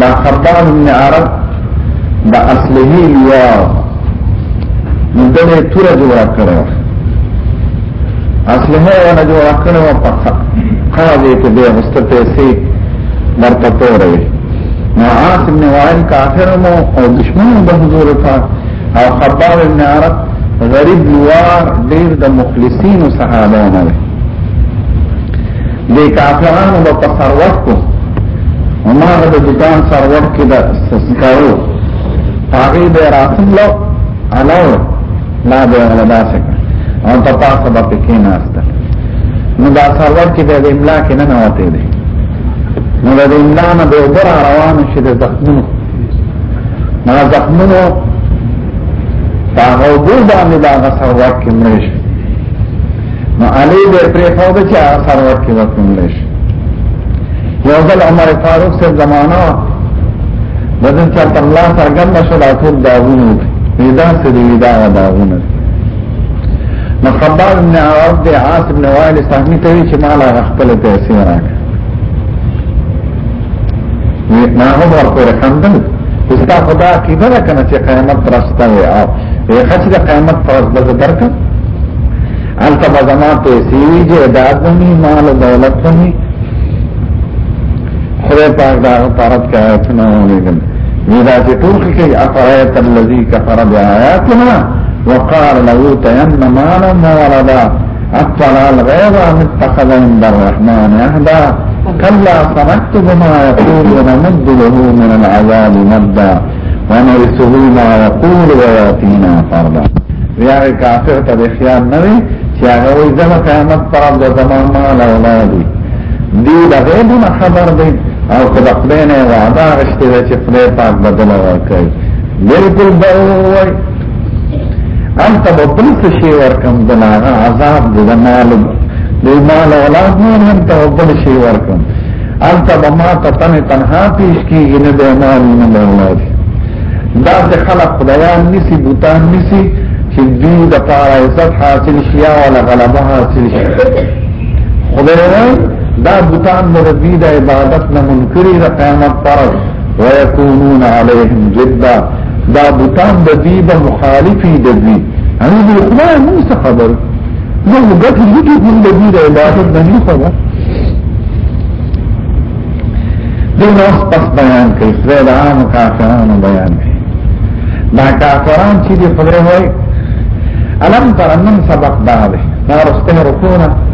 دا خبان ابن عرب دا اصلهی لوا نو دغه توره جوړه کړو اصلهه ونه جوړه کړو په قاضي کې به مست پیسې مرته تورې نو عاصم نو عین کافر مو او دشمن به حضور تا او خبان ابن عرب غریب لوار ډیر د مخلصین صحابه نه دې کافرانو به په سروټ کو ما د دکان سروټ کې د سکارو هغه به راتلو علاو لا به ولا داسه او په تاسو به پکې نه استه نو دا سروټ کې به املا کې نه نوته دي نو د املا نه به وبر روان شي د زخمونو ما زخمونو هغه وګړي باندې دا سروټ کې مړ شي نو علی به پرې خو د چا سر ورکړي وکوم لش یو ځل عمر فاروق سره زمانہ د دې چا په الله څرګند شو دا ټول داونه پیدا سړي دا داونه نو خبر ابن عوف د عاص ابن وائل سهمی ته چې مال غفل پیسې راکړي ما هم ورپورې خندل چې ستا خو دا عقیده ده که نه چې قیامت پر ورځ شته وي او یې ښه چې د قیامت پر ورځ به زه درکړم هلته به زما پیسې وي جایداد به مي مال او دولت به مي خدای پاک د هغه په اړه کې آیتونه ولیږل وی دا چې ټول کې افرایت الذي کفر بآیاتنا وقال لو تيمم مالا وولدا اطلع الغيب ام اتخذ عند الرحمن عهدا كلا سنكتب ما يقول ونمد له من العذاب مدا ونرثه ما يقول وياتينا فردا ويا كافر ته خيار نه وي چې هغه وي زما قیامت پر د زمان مال اولادي دی د غیب نه خبر دی او کله خدای نه وعده غشته چې خدای پاک بدل ورکړي بالکل به وای انت بدل څه شي ورکم دلاغه عذاب د مال د مال اولاد نه انت بدل شي ورکم انت بما تن تنها پیش کیږي نه د مال نه د اولاد دا د خلق خدایان نسی بوتان نسی چې دوی د پاره عزت حاصل شي او غلبه حاصل شي خدای دا بوتان د دې د عبادت نه منکرې د قیامت پر ويكونون عليهم جدا دا بوتان د دې به مخالفي د دې ان دې خدای موږ څه خبر نو موږ ته دې دې د دې د عبادت نه نه خبر دې نو پس بیان کوي خدای د عام کافرانو بیان کوي دا کافران چې دې خدای وایي الم ترنم سبق دا ده دا رسته رکونه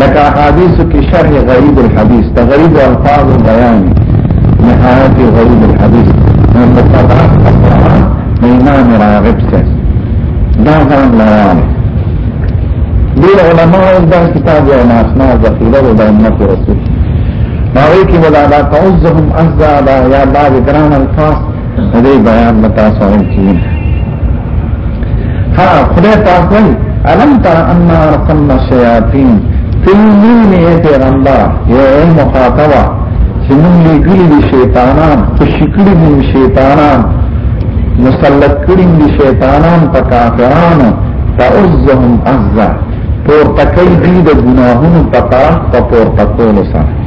لکه حدیث کې شرح غریب الحدیث ته غریب الفاظ بیان نهایت غریب الحدیث نو په طبعا امام راغب سره دا ځان لاره دیر علماء دا کتاب یا ناسنا ذخیره و دا امت رسول باوی کی ولا دا تعوزهم ازدا دا یا دا گران الفاظ دې بیان متا سره کیږي ها خدای پاک وایي الم تر ان ارقمنا شیاطین تیلی می پیغمبر یو مخاطبه چې موږ لګلی دي شیطانان خوشی کړی دي شیطانان مسلط کړی دي شیطانان په کافرانو تعزهم عزا پور تکي دي د ګناهونو په طرف په پور تکولو سره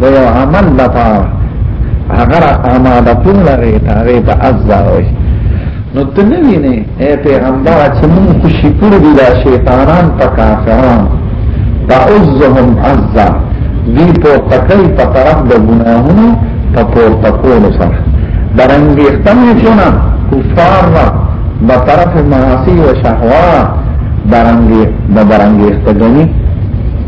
د یو عمل لپاره هغه آماده کول لري هغه په ازا وي نو ته نه وینې اے پیغمبر چې موږ خوشی کړو دي دا شیطانان په کافرانو تعزهم عزا دی په تکای په طرف د ګناهونو په پور تکول سره درنګي اختمه کونه کفار را په طرف معاصی او شهوات درنګي د درنګي اختګنی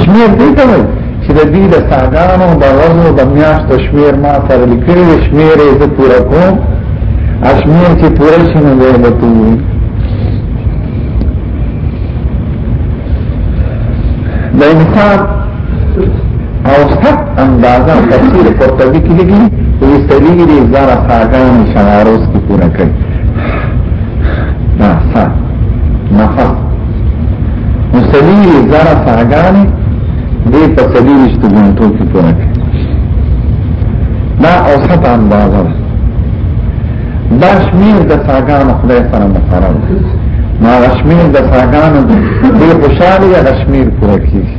شمیر دی ته وایي چې د دې د ساګانو د ورځو د میاشتو شمیر ما سره لیکل شمیر یې زه پوره کوم اشمیر چې پوره شي نو به وته د انسان او حق اندازه تفسیر قرطبی کې لګي او سلیری زرا ساګان شعاروس کې پوره کوي نفس مسلیری زارا ساگانی دی پسلیریش تو گنتو کی پورا کر دا اوسط اندازه ده دا شمیر د ساګانو خدای سره مقرر ما شمیر د ساګانو دی خوشاله یا شمیر پوره کیږي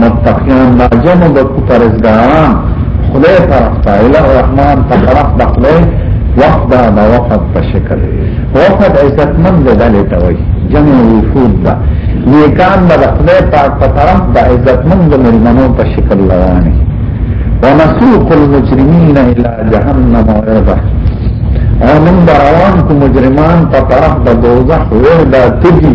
متقیان دا جمع د پرزګاران خدای طرف ته اله الرحمن په طرف د خدای وقت دا د وقت په شکل وقت عزتمن د دلې ته وایي جمع وفود دا نیکان د خدای پاک په طرف د عزتمن د ملمنو په شکل رواني ونسوق المجرمين الى جهنم ورده او من روان کو مجرمان په طرف د دوزخ ورده تجي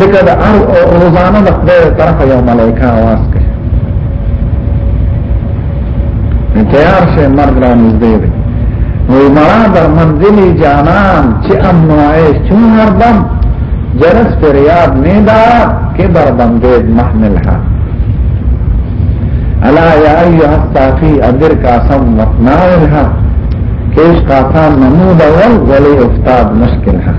ځکه د هر روزانه د خدای طرف یو ملائکه आवाज کوي تیار شي مرګ را نږدې دی نو مرا در منزلی جانان چې امن عیش چون هر دم جرس پر یاد نه دار کې در بندید محمل ها الا یا ایها الصافی ادر قاسم مقناعها کیش قاسم نمود اول ولی افتاد مشکل ها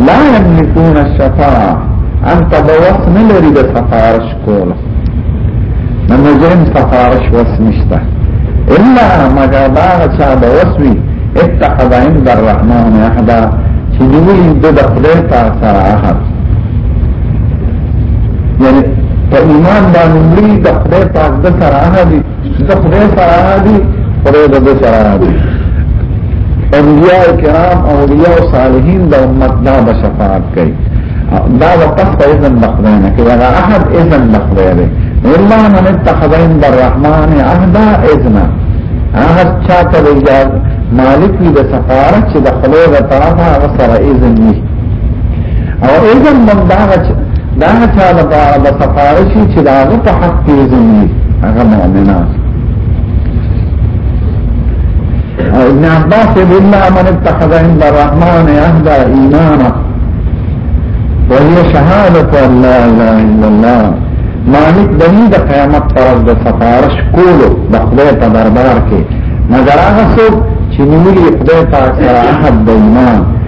لا يملكون الشفاعه انت بوس نه لري د سفارش کول نو مجرم سفارش وس نشته الا مگر دا چا بوس وي اتخذ عند الرحمن احدا چې دوی د خدای په سره احد یعنی په ایمان باندې د خدای په سره احد دا خدای سره دی خدای د دې سره دی انبیاء کرام اولیاء او صالحین د امت دا به شفاعت کوي دا د تخت اذن د خدای نه کوي هغه احد اذن د خدای دی الا من اتخذ عند الرحمن عهدا اذنا هغه چا ته د اجازه مالک وي د سفارت چې د خدای د طرفه هغه سره اذن وي او اذا من داغه داغه چا د پاره د سفارشي چې داغه په حق کې ځنی هغه مؤمنان او ابن عباس بالله من اتخذ عند الرحمن عهدا ايمانا وهي شهادة ان لا اله الا الله مالک دنی د قیامت پر د سفارش کولو د خدای په دربار کې مګر هغه څوک چې نیولې خدای پاک سره عهد د ایمان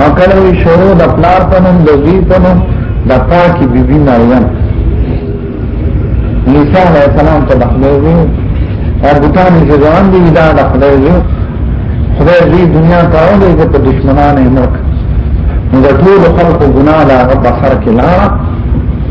او کله وی شروع د پلار په نوم د زوی په نوم د پاکي بیبي مریم عیسی علیه السلام ته بخلوي وی او بوتان چې ځان دی دا د خدای وی خدای دې دنیا ته راوړي چې په دشمنانو یې مرک نو د ټول خلکو ګناه لا غبخر کې لا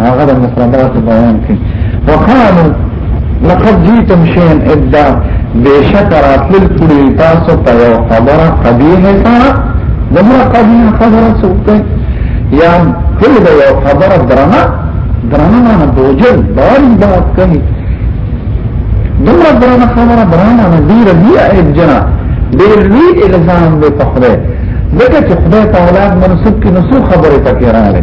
هغه د مفردات بیان کړي وقالو لقد جئتم شيئا ادا بشک راتل کړي تاسو په یو خبره قبیحه سره دمر قبیحه خبره سوته یا کله د یو خبره درنه درنه نه بوجل باری بات کوي دمر درنه خبره درنه نه دی ربیع اجنا ډیر لوی الزام به په خدای ځکه چې خدای تعالی منصب کې نسو خبره پکې راغله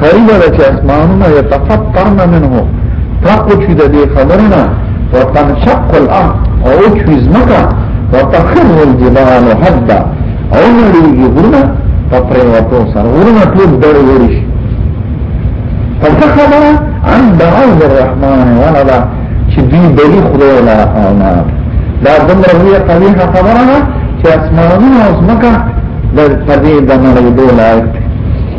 قریب ده چې اسمانونه یتفطرن منه تاکو چې د دې خبرنا وتنشق الارض او چې زمکا وتخر الجبال هدا او نړیږي ګرنا په پریوتو سره ورنه ټول ډړې وړي شي فخبر عن دعوه الرحمن ولدا چې دې بلی خدای لا انا دا دمر وی قبیحه خبره چې اسمانونه او زمکا د پدې د نړۍ دوه لایق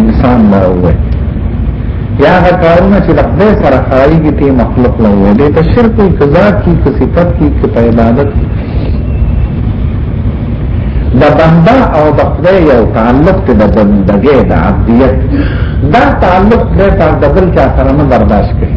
انسان لا وې یا هغه کارونه چې د خدای سره خایږي ته مخلوق لا وې دې ته شرک کوي قضا کی که صفت کی که په عبادت د بنده او د خدای یو تعلق ته د بندګۍ د عبدیت دا تعلق دې ته د بل چا سره نه برداشت کوي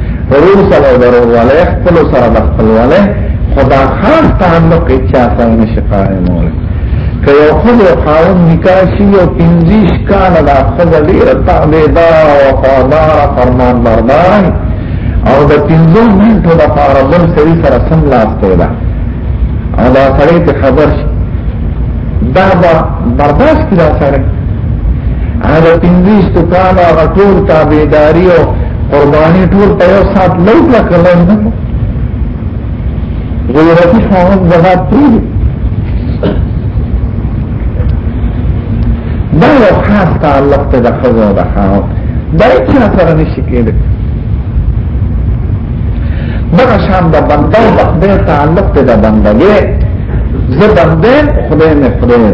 ورور سره ورور والے خپل سره د خپل والے خدا خاص تعلق چا سره نشي قائمول که یو خود او خاون نکاح شي او پنځیش کال دا خود ډیر تعبیدار او وفادار فرمان بردار او د پنځو منټو د پاره بل سړي سره سم لاس پیدا او دا سړی ته خبر شي دا به برداشت کړه سره هغه پنځیش کال هغه ټول تعبیداری او قرباني ټول په یو سات لو کړه کړل نه ضرورتي خاوند زکات پری دا یو خاص تعلق ته د خزو د خاوند دا هیڅ سره نشي کېدای دغه شان د بنده او خدای تعلق ته د بندګې زه بنده خدای نه خدای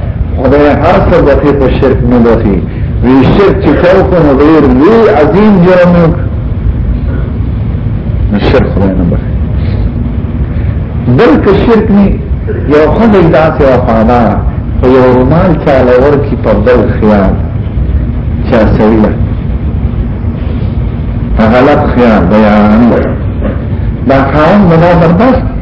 خدای هر څه بخي په شرک نه بخي وی شرک چې کاو کو نو ډیر لوی عظیم جرم نو شرک خدای نه بخي بلکې شرک نه یو خدای داسې وفادار په یو رومال چاله ورکی په بل خیال چا سویله غلط خیال بیان دا خاون مدا برداشت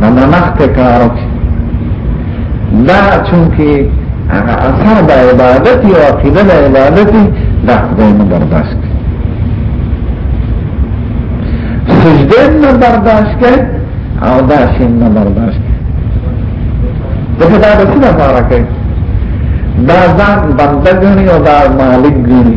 دا نمخت کارو کی دا چونکی هغه اثر د عبادت او عقیده د عبادت دا خدای نه برداشت کوي سجده نه برداشت کوي او دا شی نه برداشت کوي دغه دا د څه لپاره کوي دا ځان بندګنی او دا مالک ګنی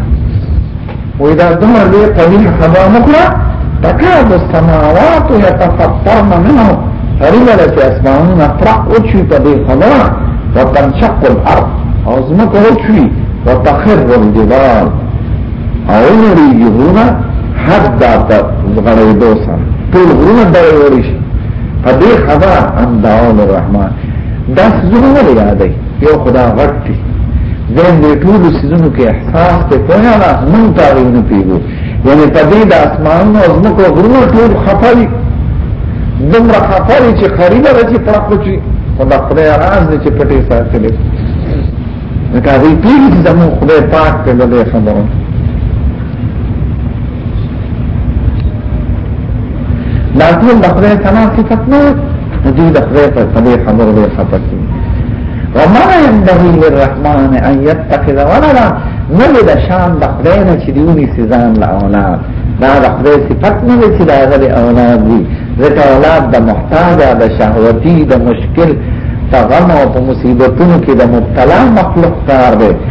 وې دا دومره لوی قبیل خبره وکړه تکاد السماوات يتفطرن منه هرمله چې اسمانونه پرق وچوي په دې خبره وتنشق الارض او ځمکه وچوي وتخر الجبال او نوري غرونه حدا ته زغړېدو سره ټول غرونه دغه ورشي په دې خبره انداول الرحمن دا څه نه یادای یو خدا غټ دی زین دې ټول سيزونو کې احساس ته پوهه نه مون تاریخ نه پیګو یعنی په دې د اسمان او زمکو غرونو ټول خفري دومره خفري چې قریبه ده چې پړق وچی خدا خدای راز دې چې پټي ساتلې دا دې پیګي چې زمو خدای پاک ته دې خبرو دا ټول د خدای کلام صفت نه د دې د خدای په خبره خبره به خبر شي وما ينبغي للرحمن ان يتخذ ولدا نه د شان د خدای نه چې دیونی سزان له اولاد دا د خدای صفت نه دی چې دا غلي اولاد دي ځکه اولاد د محتاج د شهوتی د مشکل په غم او په مصیبتونو کې د مبتلا مخلوق کار دی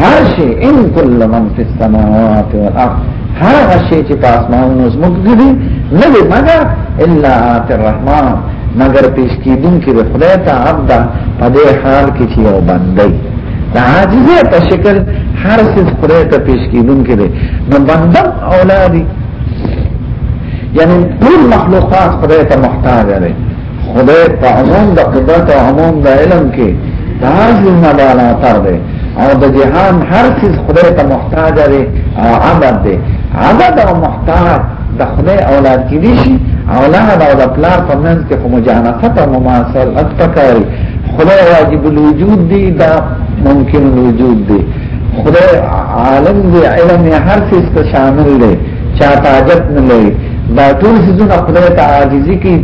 هر شي ان كل من في السماوات والارض هر شي چې په اسمانونو زموږ دي نه دی مګر الا ات الرحمن مګر پیش کیدون کې د خدای ته عبد په دې حال کې چې یو بندي د عاجزه په شکل هر څه خدای ته پیش کیدون کې دی نو بندم اولادي یعنی ټول مخلوقات خدای ته محتاج دي خدای په عموم د قدرت او عموم د علم کې د هر څه نه بالا تر دی او د جهان هر څه خدای ته محتاج دی او عبد دی عبد او محتاج د خدای اولاد کې دي شي اولاد او د پلار په منځ کې کوم جانفت او مماثلت پکاري خدای واجب الوجود دی دا ممکن الوجود دی خدای عالم دی علم هر څه شامل دی چا تاجت نه لري دا ټول سيزونه خدای ته عاجزي کوي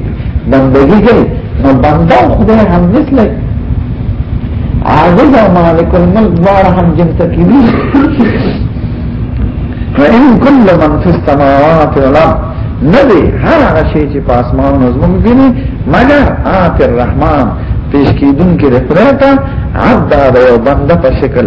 بندگی کوي نو بنده خدای هم مثله عاجز او مالک الملک دواړه هم جنس کې دي فإن كل من في السماوات والأرض ندی هر هغه شی چې په اسمان او زمون کې نه مگر آت الرحمن پیش کیدون کې رپرتا عبد دا یو بنده په شکل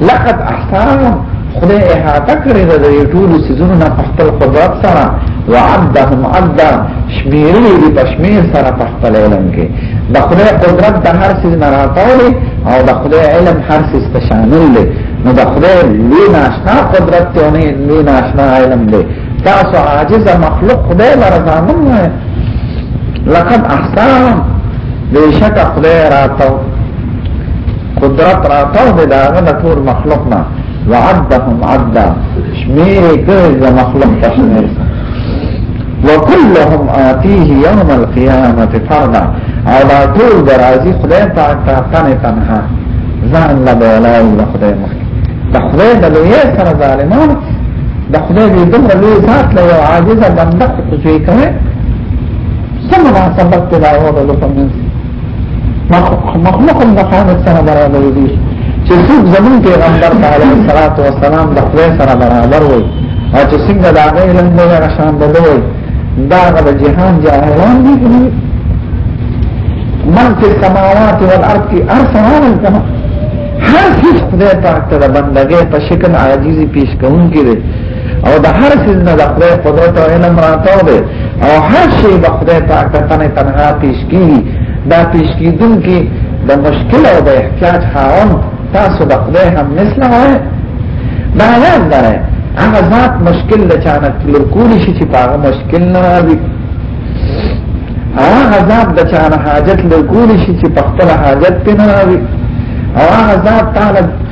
لقد احصاهم خدای احاطه کړی د دې ټول سيزونو نه په خپل قدرت سره وعدهم عدا شمیرلی دی پشمیر سره په خپل علم کې د خدای قدرت د هر سيز نه راټولې او د خدای علم هر سيز ته شامل دی نو د خدای لوی ناشنا قدرت ته نه لوی ناشنا علم دی تاسو عاجز مخلوق خدای لره ځامن نه لقد احسان بشک خدای راتو قدرت راتاو دی دا غنه ټول مخلوق نه وعدهم عدا شمیر کړي د مخلوق تشمیر وكلهم آتيه يوم القيامة فردا او دا ټول درازي خدای پاک ته تنه تنها ځان له بلای له خدای مخ د خدای د لوی سره ظالمان د خدای دې دومره لوی ذات له عاجز بنده کوي څه مناسبت پیدا وره لکه مخلوق هم د قیامت سره برابر دي چې څوک زمون پیغمبر تعالی صلوات و سلام د خدای سره برابر وي او چې څنګه دا غي لن دی هغه شان بدوي دا د جهان جاهلان دي من في السماوات والارض کی ارسمان کما هر هیڅ خدای پاک ته بندګې په شکل عاجزي پیش کوونکی دی او د هر څه نه د خدای قدرت او علم راتاو دی او هر شی د خدای پاک ته تنه تنها پیش کی دا پیش کیدون کی د مشکل او د احتیاج خاون تاسو د خدای هم مثله وای دا یاد لرئ هغه ذات مشکل د چانه تلو کولی شي چې هغه مشکل نه راځي هغه ذات د چانه حاجت له کولی شي چې په خپل حاجت پنه راځي هغه ذات تعالی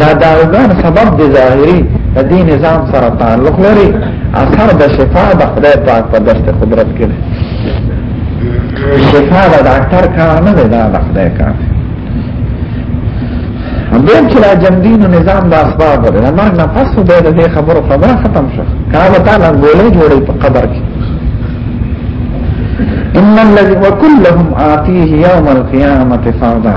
دا داروګان سبب د ظاهري د دې نظام سره تعلق لري اثر د شفا د خدای پاک په دست قدرت کې دی شفا د ډاکټر کار نه دی دا د خدای کار دی همدیم چې دا جمدین و نظام دا اسباب دی دا مرگ نفس و بید دی خبر و خبر ختم شد کابا تا لنگولی جوڑی پا قبر کی ان الذي وكلهم آتيه يوم القيامة فردا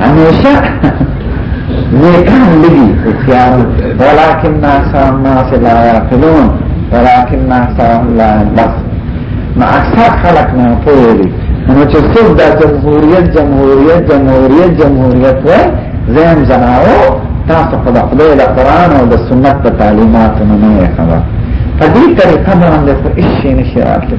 همیشه نیکان لگی اختیار ولیکن ناسا الناس لا یعقلون ولیکن ناسا لا بس ما اکثر خلق نه پوهیږي نو چې څوک د جمهوریت جمهوریت جمهوریت جمهوریت وای زم زناو تاسو په خدای د قران او د سنت په تعلیماتو نه خبر په دې طریقه باندې خو هیڅ شي نشي راتلی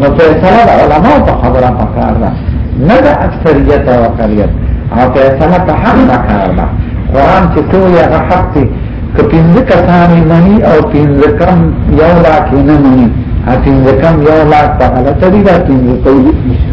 نو فیصله د علماء په خبره پکار ده نه د اکثریت او اقلیت او فیصله په حق پکار ده قرآن چې څو یا حق دی که پنځه کسان مني او پنځه کم یو لاک نه مني ا پنځه کم یو لاک په غلطه دي دا پنځه تولیق نشي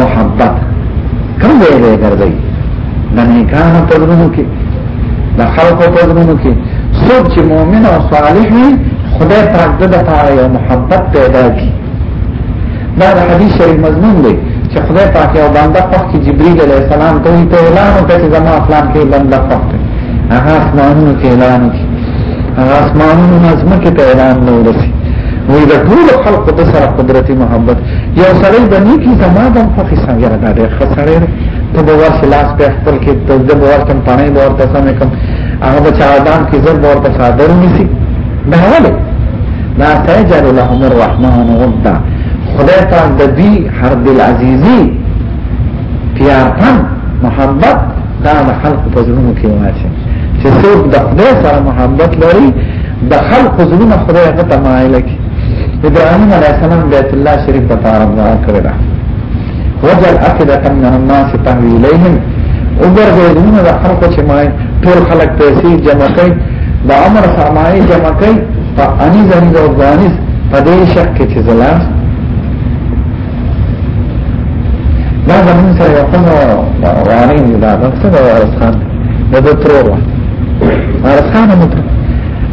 محبت کم دی دی ګرځي د نیکانو په ورونو کې د خلکو په ورونو کې څوک چې مؤمن او صالح وي خدای پاک د لپاره یو محبت پیدا کی دا د حدیث شریف مضمون دی چې خدای پاک یو بنده په کې جبرئیل علیه السلام ته وی ته اعلان وکړ چې زما فلان کې بنده پخته هغه اسمانونو کې اعلان وکړ هغه اسمانونو نظم کې اعلان نه ورسي وی د ټول خلق د سره قدرتي محبت یو سړی بنی کی زما د فخې سم یره دا ډېر خسړې ته به ورسې لاس په خپل کې د دې باور تم پانه باور ته سم کوم هغه بچا دان کې زر باور ته صادر نسی دا ولې دا سجل لهم الرحمن ودا خدای پاک د دې هر دل عزیزی پیارتن محبت دا د خلق په زړونو کې واچي چې څوک د خدای سره محبت لري د خلق زړونه خدای هغه ته مایل کی ابراهيم عليه السلام بيت الله شريف ته تعرض کړی دا وجل اكد ان الناس تهوي اليهم اوبر غيرون د خلق چې ما ټول خلق پیسې جمع کړي د عمر سرمایه جمع کړي په اني زنګ او ځانس په دې شک کې چې زلام دا زمون سره یو قضا واري دی دا څه دا وارث خان دا د ترور و وارث خان مو ته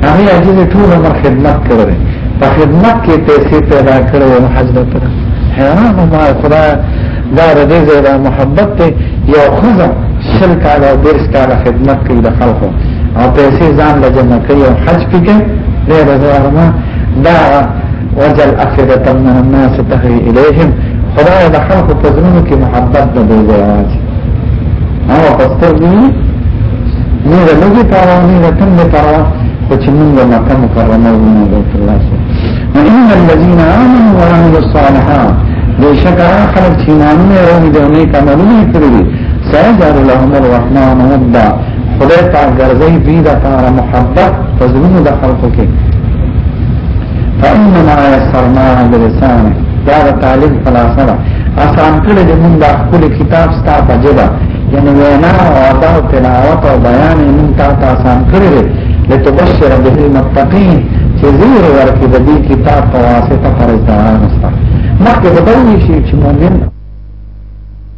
هغه عجیب ټول عمر خدمت کړی په خدمت کې پیسې پیدا کړې او حج نه کړ حیران ما خدا دا د دې زړه محبت ته یو خزه شل کال او دیرس کال خدمت کوي د خلکو او پیسې ځان لږه نه کوي او حج پکې دې راځي دا وجل افئدة من الناس تهوي اليهم خدای د خلق په زړونو کې محبت د دې ځای او پستر دی نه د لږه پروا نه د تم پروا خو چې موږ مکه مکرمه ونه بیت الله سو ان الذين امنوا وعملوا الصالحات بشکا خلق چې ایمانونه راوړي د نیک عملونه کړی سيجعل لهم الرحمن ودا خدای پاک ګرځي دوی د پاره محبت فزمونو د خلقو کې فإنما يسرنا بلسان دا د طالب فلاسره آسان کړی د مونږ د خپل کتاب ستا په جبا یعنی وینا او ادا او تلاوت او بیان مونږ ته آسان کړی دی لتبشر به المتقین چې زیر ورکې د دې کتاب په واسطه فرض ده مخکې به وی شي چې مؤمن